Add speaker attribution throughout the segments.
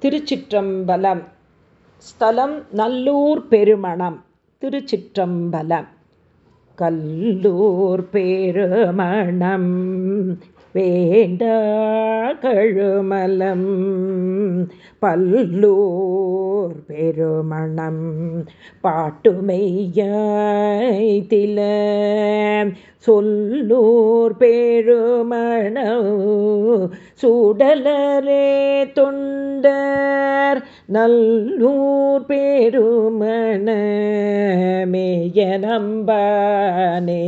Speaker 1: திருச்சிற்றம்பலம். ஸ்தலம் நல்லூர் பெருமணம். திருச்சிற்றம்பலம். கல்லூர் பெருமணம். வேண்ட கழுமலம் பல்லூர் பெருமணம் பாட்டுமையில சொல்லூர் பெருமண சூடலரே தொண்டர். நல்லூர் பெருமணமேய நம்பானே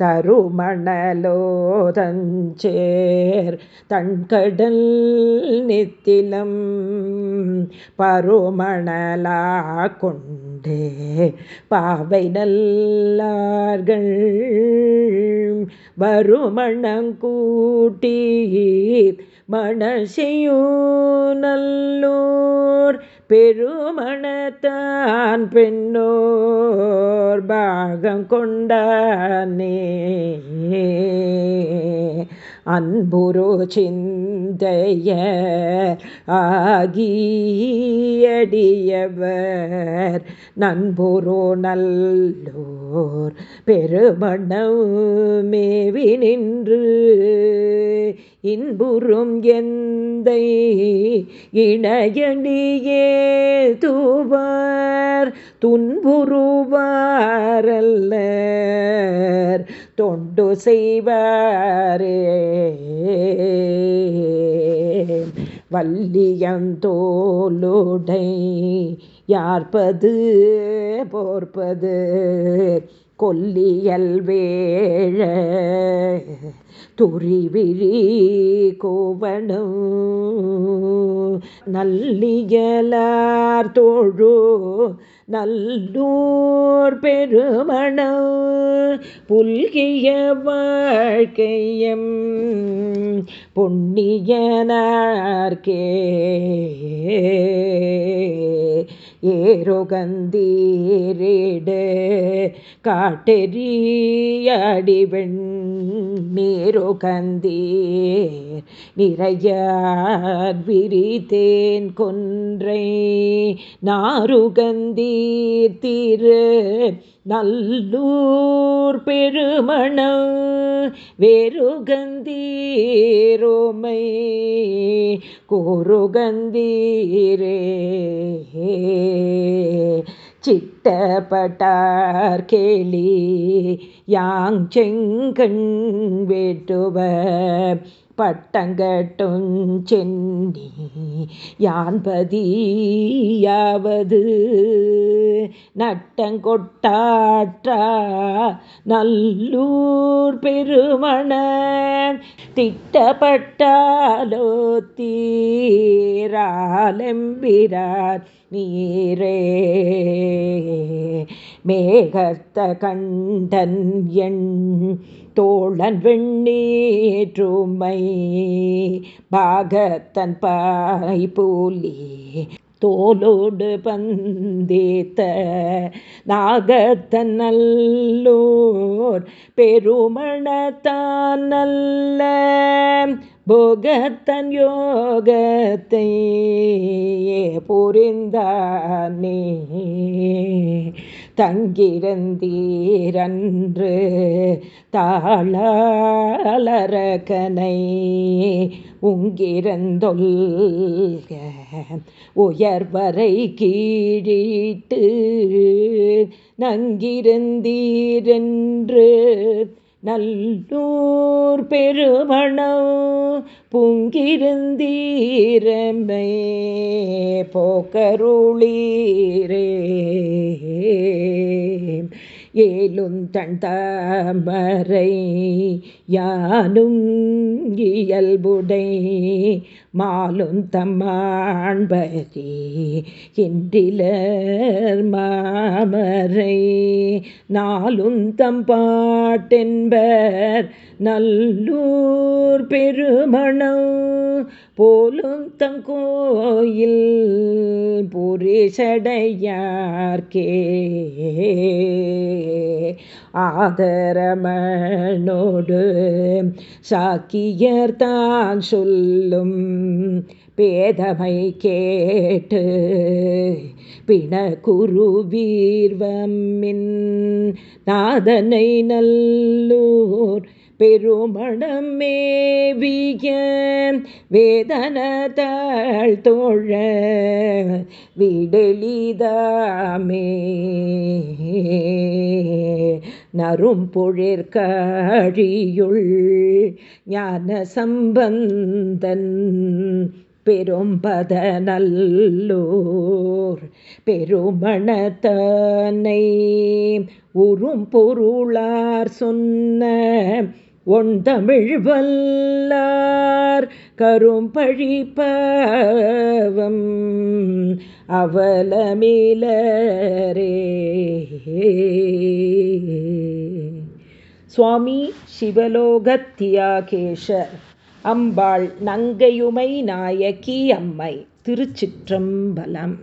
Speaker 1: தருமணலோதஞ்சேர் தண்கடல் நித்திலம் பருமணலா கொண்டே பாவை நல்லார்கள் வருமணங்கூட்டி மணசையோ நல்லூர் பெருமணத்தான் பெண்ணோர் பாகம் கொண்டானே அன்புரு சிந்தைய ஆகியடியவர். நண்புரு நல்லோர் பெருமணம் மேவி நின்று இன்புறும் எந்த இணையணியே தூவார் துன்புருவாரல்ல தொண்டு செய்வாரே. வல்லியந்தோலுடை யார்பது போர்ப்பது? கொல்லியல் வேழ துரிவிழி கோவணம். நல்லியலார் தோழு நல்லூர் பெருமணம். புல்கிய வாழ்க்கையம் பொன்னியனார்கே ஏரோகந்தீரேடு காட்டெறியடிவெண் நீரோகந்தீர் நிறையார் விரித்தேன் கொன்றை நாருகந்தீர் திரு நல்லூர் பெருமணம் வேறுகந்தீரோமை கூறுகந்தீரே சிட்டப்பட்டார் கேலி யாங் செங்கண் வேட்டுவ பட்டங்கட்டும் சென்னி யான்பதியாவது நட்டங்கொட்டாற்றா நல்லூர் பெருமண திட்டப்பட்டாலோ தீராலெம்பிரார் நீரே. மேகத்த கண்டன் எண் தோழன் வெண்ணீற்றுமை பாகத்தன் பாய் பூலி தோலோடு பந்தேத்த நாகத்தன் நல்லோர் பெருமணத்தான் நல்ல போகத்தன் யோகத்தை புரிந்தானே. தங்கிருந்தீரன்று தாளரகனை உங்கிருந்தொல்க உயர்வரை கீழிட்டு நங்கிருந்தீரென்று. நல்லூர் பெருமணம் புங்கிருந்தீரமை போக்கருளீரே. ஏலுந்தன் தாமரை யானும் இயல்புடை மாலும் தம்மாண்பரி இன்றிலர் மாமரை நாளும் தம்பாட்டென்பர் நல்லூர் பெருமணம் போலும் தங்கோயில் புரிசடையார்க்கே ஆதரமனோடு சாக்கியர் தான் சொல்லும் பேதமை கேட்டு பிண குருவீர்வமின் நாதனை நல்லூர் பெருமணமேவிய வேதனதாள் தோழ விடலிதாமே நரும் பொழிற்கழியுள் ஞான சம்பந்தன் பெரும்பத நல்லோர் பெருமணத்தனை. உறும் பொருளார் சொன்ன ஒன் வல்லார் கரும்பழிப்பவம் அவலமிலரே. சுவாமி சிவலோகத்தியாகேஷர் அம்பாள் நங்கையுமை நாயகி அம்மை திருச்சிற்றம்பலம்.